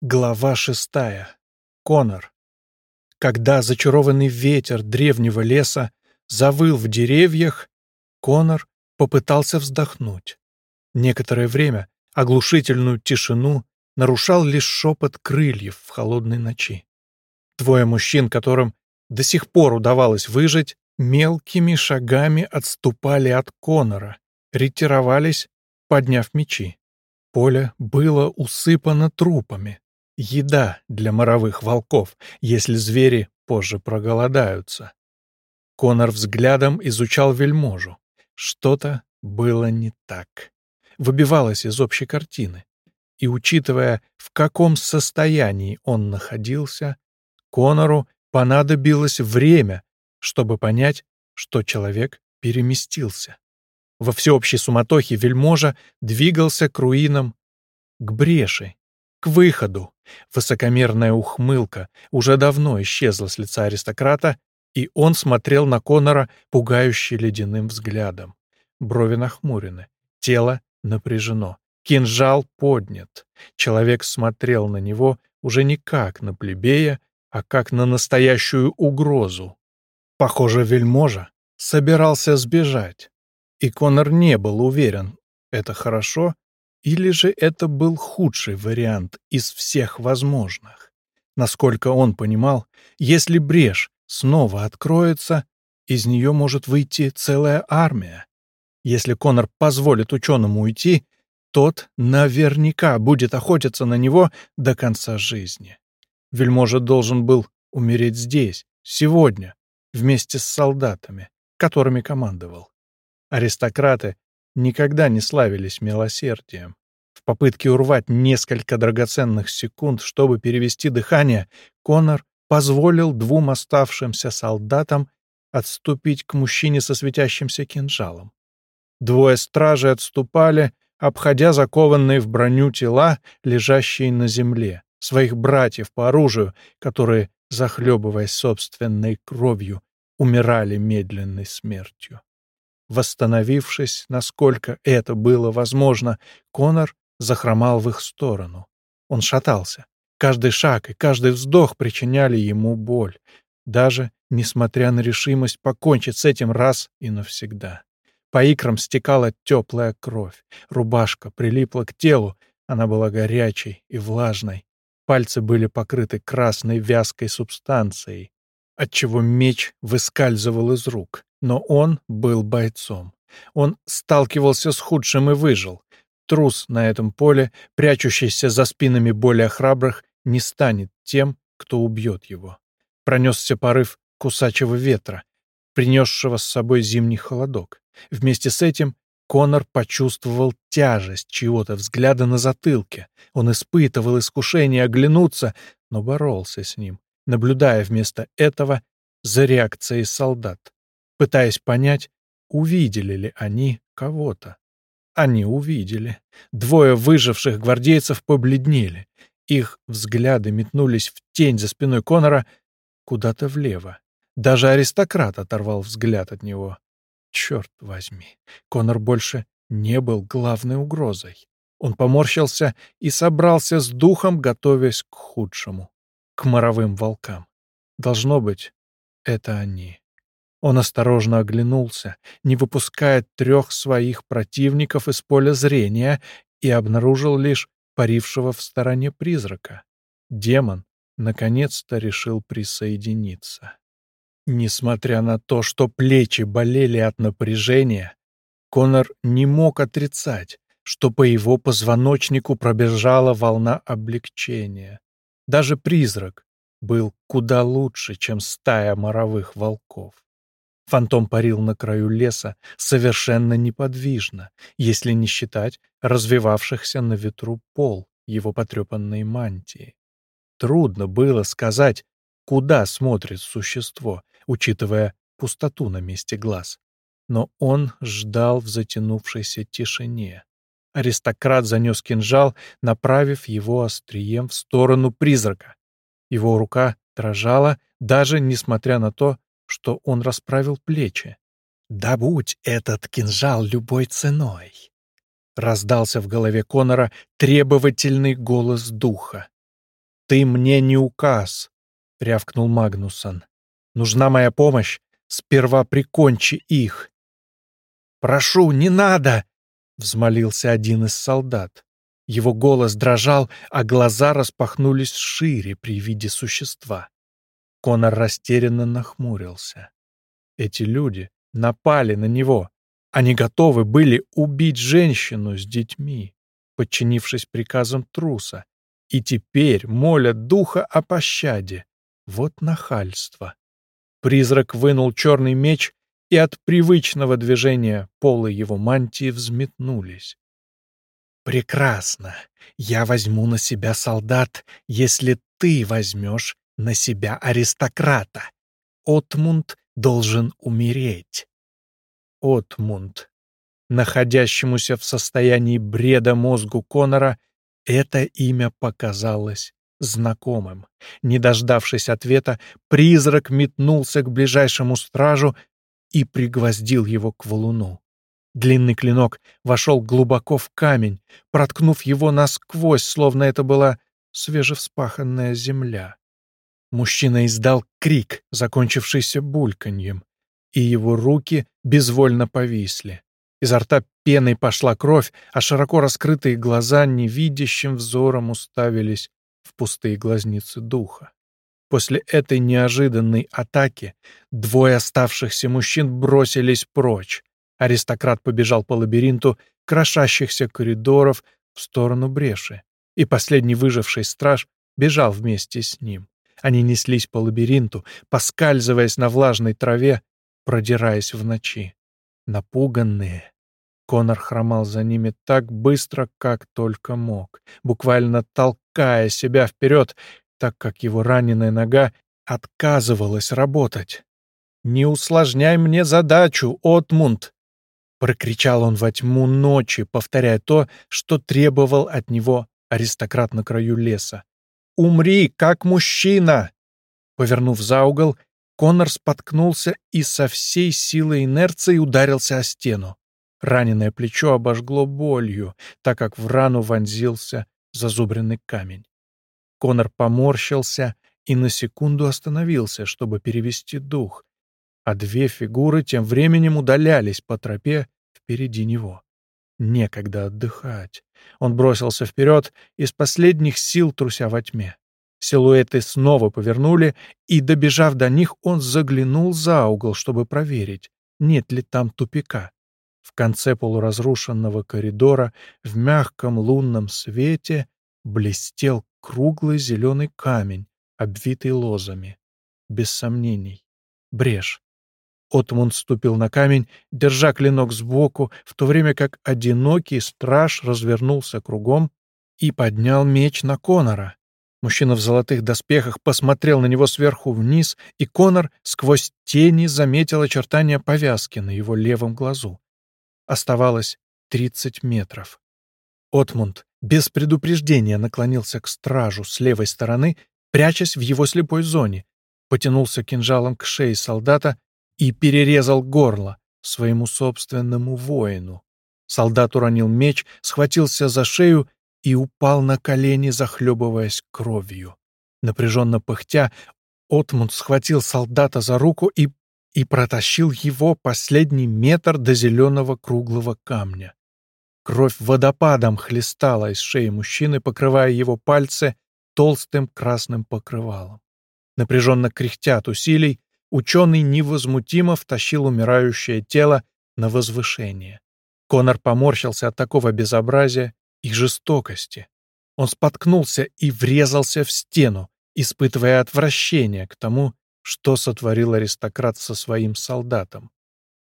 Глава шестая. Конор. Когда зачарованный ветер древнего леса завыл в деревьях, Конор попытался вздохнуть. Некоторое время оглушительную тишину нарушал лишь шепот крыльев в холодной ночи. Двое мужчин, которым до сих пор удавалось выжить, мелкими шагами отступали от Конора, ретировались, подняв мечи. Поле было усыпано трупами, еда для моровых волков, если звери позже проголодаются. Конор взглядом изучал вельможу. Что-то было не так. Выбивалось из общей картины. И, учитывая, в каком состоянии он находился, Конору понадобилось время, чтобы понять, что человек переместился. Во всеобщей суматохе вельможа двигался к руинам, к бреши, к выходу. Высокомерная ухмылка уже давно исчезла с лица аристократа, и он смотрел на Конора пугающе ледяным взглядом. Брови нахмурены, тело напряжено, кинжал поднят. Человек смотрел на него уже не как на плебея, а как на настоящую угрозу. Похоже, вельможа собирался сбежать, и Конор не был уверен, это хорошо или же это был худший вариант из всех возможных? Насколько он понимал, если брешь снова откроется, из нее может выйти целая армия. Если Конор позволит ученому уйти, тот наверняка будет охотиться на него до конца жизни. Вельможа должен был умереть здесь, сегодня, вместе с солдатами, которыми командовал. Аристократы никогда не славились милосердием. В попытке урвать несколько драгоценных секунд, чтобы перевести дыхание, Конор позволил двум оставшимся солдатам отступить к мужчине со светящимся кинжалом. Двое стражей отступали, обходя закованные в броню тела, лежащие на земле, своих братьев по оружию, которые, захлебываясь собственной кровью, умирали медленной смертью. Восстановившись, насколько это было возможно, Конор захромал в их сторону. Он шатался. Каждый шаг и каждый вздох причиняли ему боль, даже несмотря на решимость покончить с этим раз и навсегда. По икрам стекала теплая кровь, рубашка прилипла к телу, она была горячей и влажной. Пальцы были покрыты красной вязкой субстанцией, отчего меч выскальзывал из рук. Но он был бойцом. Он сталкивался с худшим и выжил. Трус на этом поле, прячущийся за спинами более храбрых, не станет тем, кто убьет его. Пронесся порыв кусачего ветра, принесшего с собой зимний холодок. Вместе с этим Конор почувствовал тяжесть чьего-то взгляда на затылке. Он испытывал искушение оглянуться, но боролся с ним, наблюдая вместо этого за реакцией солдат, пытаясь понять, увидели ли они кого-то. Они увидели. Двое выживших гвардейцев побледнели. Их взгляды метнулись в тень за спиной Конора куда-то влево. Даже аристократ оторвал взгляд от него. Черт возьми, Конор больше не был главной угрозой. Он поморщился и собрался с духом, готовясь к худшему к моровым волкам. Должно быть, это они. Он осторожно оглянулся, не выпуская трех своих противников из поля зрения, и обнаружил лишь парившего в стороне призрака. Демон наконец-то решил присоединиться. Несмотря на то, что плечи болели от напряжения, Конор не мог отрицать, что по его позвоночнику пробежала волна облегчения. Даже призрак был куда лучше, чем стая моровых волков. Фантом парил на краю леса совершенно неподвижно, если не считать развивавшихся на ветру пол его потрепанной мантии. Трудно было сказать, куда смотрит существо, учитывая пустоту на месте глаз. Но он ждал в затянувшейся тишине. Аристократ занес кинжал, направив его острием в сторону призрака. Его рука дрожала, даже несмотря на то, что он расправил плечи. «Добудь этот кинжал любой ценой!» Раздался в голове Конора требовательный голос духа. «Ты мне не указ», — рявкнул Магнусон. «Нужна моя помощь. Сперва прикончи их». «Прошу, не надо!» — взмолился один из солдат. Его голос дрожал, а глаза распахнулись шире при виде существа. Конор растерянно нахмурился. Эти люди напали на него. Они готовы были убить женщину с детьми, подчинившись приказам труса, и теперь молят духа о пощаде. Вот нахальство. Призрак вынул черный меч, и от привычного движения полы его мантии взметнулись. «Прекрасно. Я возьму на себя солдат, если ты возьмешь на себя аристократа. Отмунд должен умереть». Отмунд. Находящемуся в состоянии бреда мозгу Конора это имя показалось знакомым. Не дождавшись ответа, призрак метнулся к ближайшему стражу и пригвоздил его к валуну. Длинный клинок вошел глубоко в камень, проткнув его насквозь, словно это была свежевспаханная земля. Мужчина издал крик, закончившийся бульканьем, и его руки безвольно повисли. Изо рта пеной пошла кровь, а широко раскрытые глаза невидящим взором уставились в пустые глазницы духа. После этой неожиданной атаки двое оставшихся мужчин бросились прочь. Аристократ побежал по лабиринту крошащихся коридоров в сторону бреши, и последний выживший страж бежал вместе с ним. Они неслись по лабиринту, поскальзываясь на влажной траве, продираясь в ночи. Напуганные, Конор хромал за ними так быстро, как только мог, буквально толкая себя вперед, так как его раненая нога отказывалась работать. «Не усложняй мне задачу, Отмунд!» Прокричал он во тьму ночи, повторяя то, что требовал от него аристократ на краю леса. «Умри, как мужчина!» Повернув за угол, Конор споткнулся и со всей силой инерции ударился о стену. Раненое плечо обожгло болью, так как в рану вонзился зазубренный камень. Конор поморщился и на секунду остановился, чтобы перевести дух, а две фигуры тем временем удалялись по тропе впереди него. Некогда отдыхать. Он бросился вперед, из последних сил труся во тьме. Силуэты снова повернули, и, добежав до них, он заглянул за угол, чтобы проверить, нет ли там тупика. В конце полуразрушенного коридора в мягком лунном свете блестел круглый зеленый камень, обвитый лозами. Без сомнений. Брешь. Отмунд ступил на камень, держа клинок сбоку, в то время как одинокий страж развернулся кругом и поднял меч на Конора. Мужчина в золотых доспехах посмотрел на него сверху вниз, и Конор сквозь тени заметил очертания повязки на его левом глазу. Оставалось 30 метров. Отмунд без предупреждения наклонился к стражу с левой стороны, прячась в его слепой зоне, потянулся кинжалом к шее солдата и перерезал горло своему собственному воину. Солдат уронил меч, схватился за шею и упал на колени, захлебываясь кровью. Напряженно пыхтя, Отмунд схватил солдата за руку и и протащил его последний метр до зеленого круглого камня. Кровь водопадом хлестала из шеи мужчины, покрывая его пальцы толстым красным покрывалом. Напряженно кряхтя от усилий, ученый невозмутимо втащил умирающее тело на возвышение. Конор поморщился от такого безобразия и жестокости. Он споткнулся и врезался в стену, испытывая отвращение к тому, что сотворил аристократ со своим солдатом.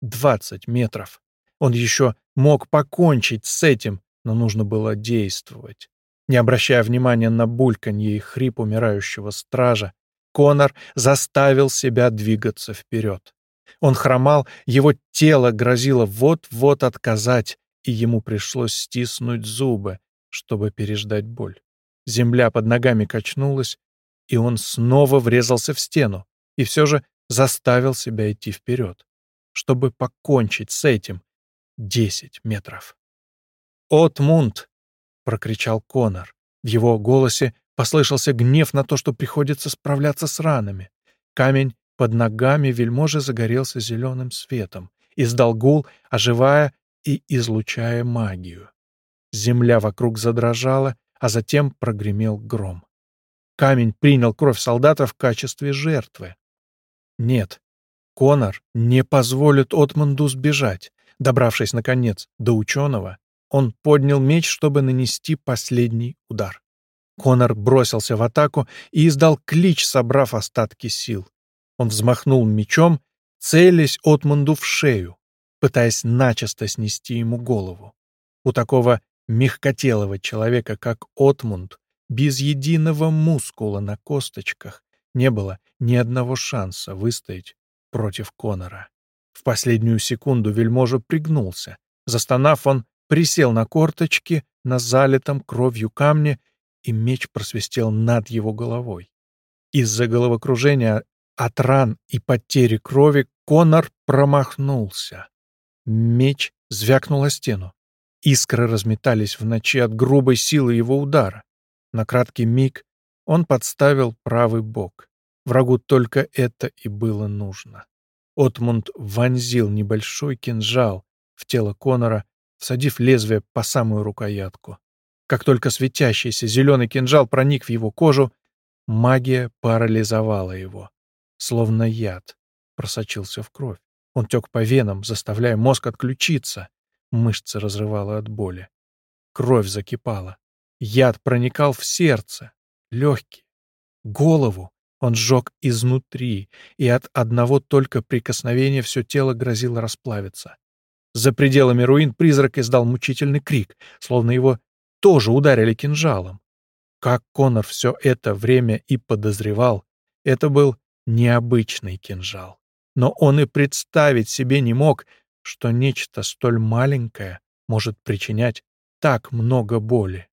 Двадцать метров. Он еще мог покончить с этим, но нужно было действовать. Не обращая внимания на бульканье и хрип умирающего стража, Конор заставил себя двигаться вперед. Он хромал, его тело грозило вот-вот отказать, и ему пришлось стиснуть зубы, чтобы переждать боль. Земля под ногами качнулась, и он снова врезался в стену и все же заставил себя идти вперед, чтобы покончить с этим. Десять метров. «Отмунд!» — прокричал Конор. В его голосе Послышался гнев на то, что приходится справляться с ранами. Камень под ногами вельможи загорелся зеленым светом, издал гул, оживая и излучая магию. Земля вокруг задрожала, а затем прогремел гром. Камень принял кровь солдата в качестве жертвы. Нет, Конор не позволит Отманду сбежать. Добравшись, наконец, до ученого, он поднял меч, чтобы нанести последний удар. Конор бросился в атаку и издал клич, собрав остатки сил. Он взмахнул мечом, целясь Отманду в шею, пытаясь начисто снести ему голову. У такого мягкотелого человека, как Отмунд, без единого мускула на косточках, не было ни одного шанса выстоять против Конора. В последнюю секунду вельможа пригнулся. Застонав, он присел на корточки на залитом кровью камне, и меч просвистел над его головой. Из-за головокружения от ран и потери крови Конор промахнулся. Меч звякнул о стену. Искры разметались в ночи от грубой силы его удара. На краткий миг он подставил правый бок. Врагу только это и было нужно. Отмунд вонзил небольшой кинжал в тело Конора, всадив лезвие по самую рукоятку. Как только светящийся зеленый кинжал проник в его кожу, магия парализовала его. Словно яд просочился в кровь. Он тек по венам, заставляя мозг отключиться. Мышцы разрывало от боли. Кровь закипала. Яд проникал в сердце, легкие, голову. Он сжег изнутри, и от одного только прикосновения все тело грозило расплавиться. За пределами руин призрак издал мучительный крик, словно его тоже ударили кинжалом. Как Конор все это время и подозревал, это был необычный кинжал. Но он и представить себе не мог, что нечто столь маленькое может причинять так много боли.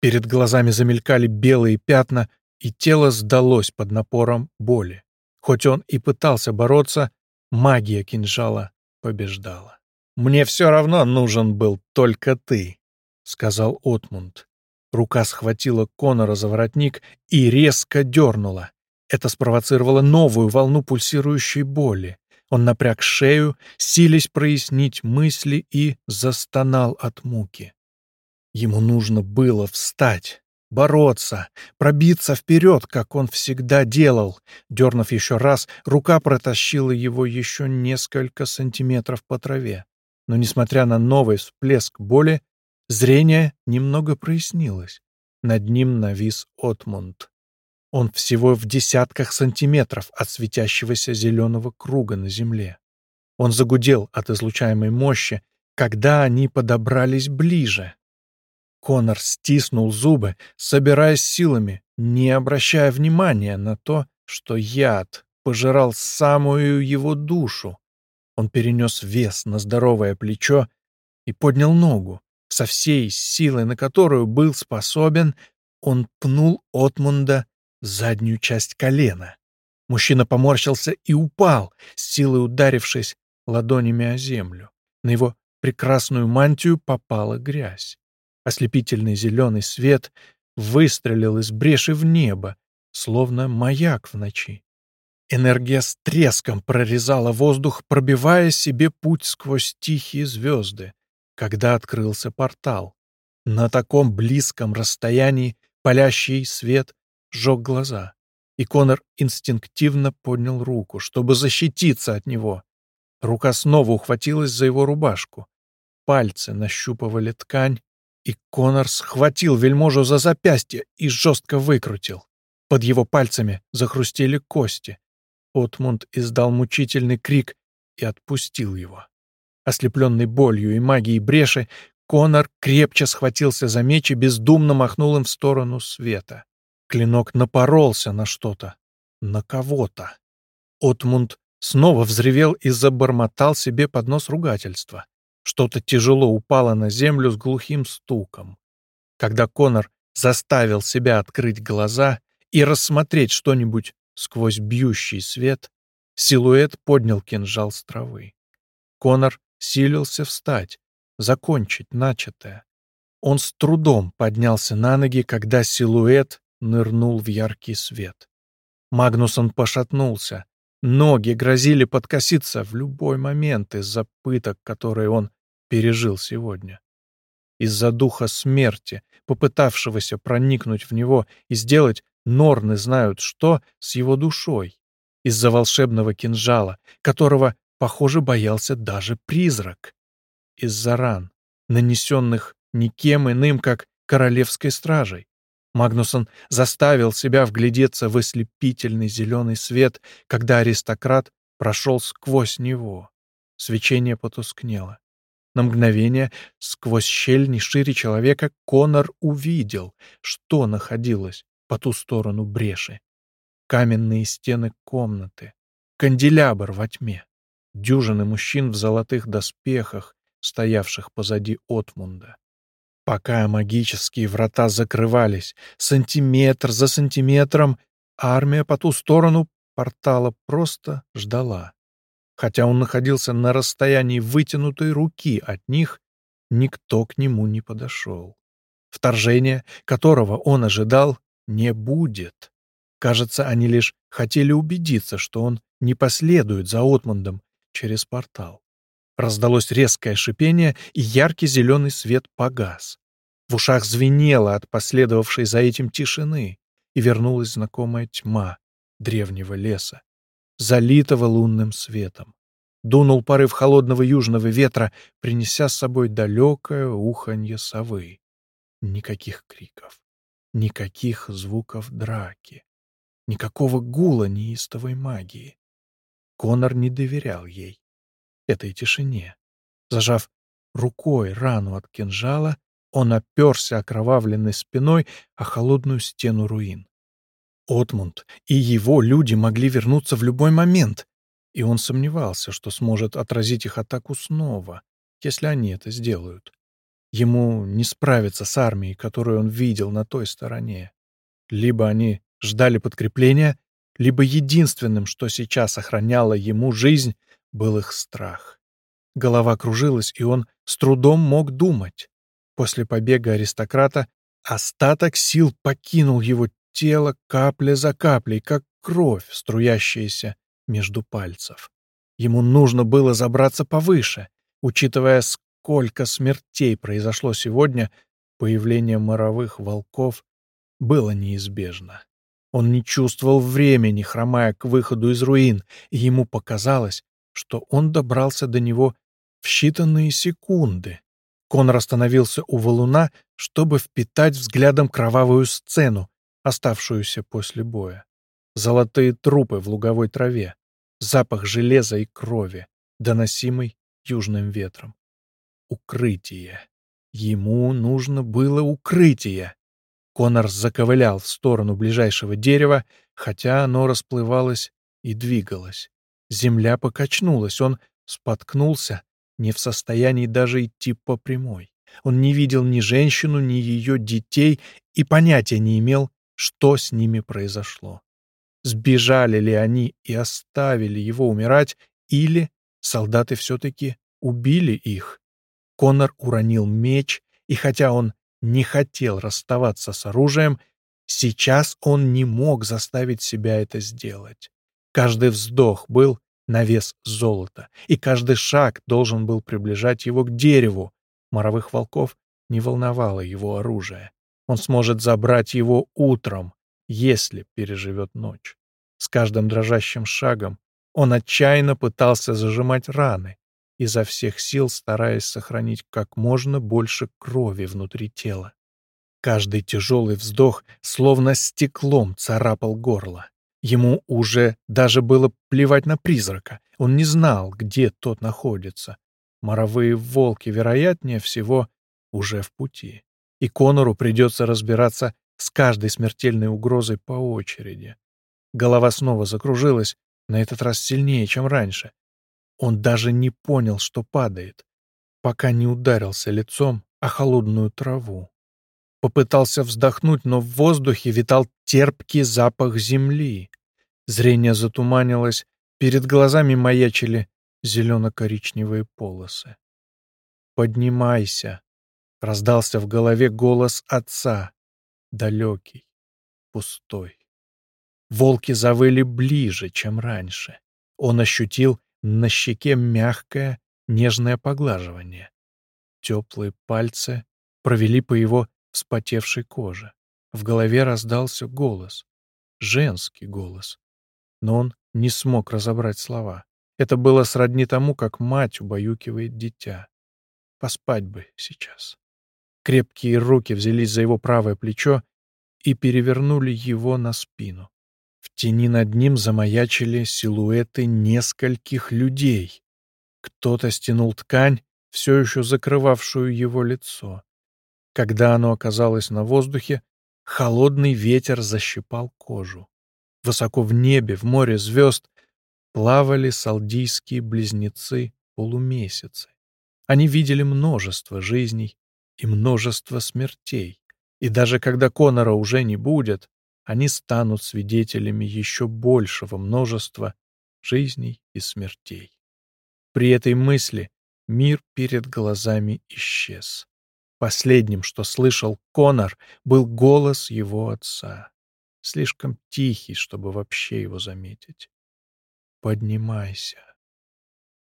Перед глазами замелькали белые пятна, и тело сдалось под напором боли. Хоть он и пытался бороться, магия кинжала побеждала. «Мне все равно нужен был только ты», — сказал Отмунд. Рука схватила Конора за воротник и резко дернула. Это спровоцировало новую волну пульсирующей боли. Он напряг шею, силясь прояснить мысли и застонал от муки. Ему нужно было встать, бороться, пробиться вперед, как он всегда делал. Дернув еще раз, рука протащила его еще несколько сантиметров по траве. Но, несмотря на новый всплеск боли, зрение немного прояснилось. Над ним навис Отмунд. Он всего в десятках сантиметров от светящегося зеленого круга на земле. Он загудел от излучаемой мощи, когда они подобрались ближе. Конор стиснул зубы, собираясь силами, не обращая внимания на то, что яд пожирал самую его душу. Он перенес вес на здоровое плечо и поднял ногу, со всей силой, на которую был способен, он пнул Отмунда заднюю часть колена. Мужчина поморщился и упал, с силой ударившись ладонями о землю. На его прекрасную мантию попала грязь. Ослепительный зеленый свет выстрелил из бреши в небо, словно маяк в ночи. Энергия с треском прорезала воздух, пробивая себе путь сквозь тихие звезды, когда открылся портал. На таком близком расстоянии палящий свет сжег глаза, и Конор инстинктивно поднял руку, чтобы защититься от него. Рука снова ухватилась за его рубашку. Пальцы нащупывали ткань, и Конор схватил вельможу за запястье и жестко выкрутил. Под его пальцами захрустели кости. Отмунд издал мучительный крик и отпустил его. Ослепленный болью и магией бреши, Конор крепче схватился за меч и бездумно махнул им в сторону света. Клинок напоролся на что-то, на кого-то. Отмунд снова взревел и забормотал себе под нос ругательства. Что-то тяжело упало на землю с глухим стуком. Когда Конор заставил себя открыть глаза и рассмотреть что-нибудь сквозь бьющий свет, силуэт поднял кинжал с травы. Конор силился встать, закончить начатое. Он с трудом поднялся на ноги, когда силуэт нырнул в яркий свет. Магнусон пошатнулся. Ноги грозили подкоситься в любой момент из-за пыток, которые он пережил сегодня. Из-за духа смерти, попытавшегося проникнуть в него и сделать Норны знают что с его душой. Из-за волшебного кинжала, которого, похоже, боялся даже призрак. Из-за ран, нанесенных никем иным, как королевской стражей. Магнусон заставил себя вглядеться в ослепительный зеленый свет, когда аристократ прошел сквозь него. Свечение потускнело. На мгновение, сквозь щель не шире человека, Конор увидел, что находилось по ту сторону бреши. Каменные стены комнаты, канделябр во тьме, дюжины мужчин в золотых доспехах, стоявших позади Отмунда. Пока магические врата закрывались, сантиметр за сантиметром, армия по ту сторону портала просто ждала. Хотя он находился на расстоянии вытянутой руки от них, никто к нему не подошел. Вторжение, которого он ожидал, не будет. Кажется, они лишь хотели убедиться, что он не последует за Отмандом через портал. Раздалось резкое шипение, и яркий зеленый свет погас. В ушах звенело от последовавшей за этим тишины, и вернулась знакомая тьма древнего леса, залитого лунным светом. Дунул порыв холодного южного ветра, принеся с собой далекое уханье совы. Никаких криков, никаких звуков драки, никакого гула неистовой магии. Конор не доверял ей, этой тишине. Зажав рукой рану от кинжала, он оперся окровавленной спиной о холодную стену руин. Отмунд и его люди могли вернуться в любой момент, и он сомневался, что сможет отразить их атаку снова, если они это сделают. Ему не справиться с армией, которую он видел на той стороне. Либо они ждали подкрепления, либо единственным, что сейчас охраняло ему жизнь, был их страх. Голова кружилась, и он с трудом мог думать. После побега аристократа остаток сил покинул его тело капля за каплей, как кровь, струящаяся между пальцев. Ему нужно было забраться повыше. Учитывая, сколько смертей произошло сегодня, появление моровых волков было неизбежно. Он не чувствовал времени, хромая к выходу из руин, и ему показалось, что он добрался до него в считанные секунды. Конор остановился у валуна, чтобы впитать взглядом кровавую сцену, оставшуюся после боя. Золотые трупы в луговой траве, запах железа и крови, доносимый южным ветром. Укрытие. Ему нужно было укрытие. Конор заковылял в сторону ближайшего дерева, хотя оно расплывалось и двигалось. Земля покачнулась, он споткнулся, не в состоянии даже идти по прямой. Он не видел ни женщину, ни ее детей и понятия не имел, что с ними произошло. Сбежали ли они и оставили его умирать, или солдаты все-таки убили их? Конор уронил меч, и хотя он не хотел расставаться с оружием, сейчас он не мог заставить себя это сделать. Каждый вздох был на вес золота, и каждый шаг должен был приближать его к дереву. Моровых волков не волновало его оружие. Он сможет забрать его утром, если переживет ночь. С каждым дрожащим шагом он отчаянно пытался зажимать раны, изо всех сил стараясь сохранить как можно больше крови внутри тела. Каждый тяжелый вздох словно стеклом царапал горло. Ему уже даже было плевать на призрака. Он не знал, где тот находится. Моровые волки, вероятнее всего, уже в пути. И Конору придется разбираться с каждой смертельной угрозой по очереди. Голова снова закружилась, на этот раз сильнее, чем раньше. Он даже не понял, что падает, пока не ударился лицом о холодную траву. Попытался вздохнуть, но в воздухе витал терпкий запах земли. Зрение затуманилось, перед глазами маячили зелено-коричневые полосы. «Поднимайся!» — раздался в голове голос отца, далекий, пустой. Волки завыли ближе, чем раньше. Он ощутил на щеке мягкое, нежное поглаживание. Теплые пальцы провели по его вспотевшей коже. В голове раздался голос. Женский голос. Но он не смог разобрать слова. Это было сродни тому, как мать убаюкивает дитя. Поспать бы сейчас. Крепкие руки взялись за его правое плечо и перевернули его на спину. В тени над ним замаячили силуэты нескольких людей. Кто-то стянул ткань, все еще закрывавшую его лицо. Когда оно оказалось на воздухе, холодный ветер защипал кожу. Высоко в небе, в море звезд, плавали салдийские близнецы полумесяцы. Они видели множество жизней и множество смертей. И даже когда Конора уже не будет, они станут свидетелями еще большего множества жизней и смертей. При этой мысли мир перед глазами исчез. Последним, что слышал Конор, был голос его отца, слишком тихий, чтобы вообще его заметить. «Поднимайся».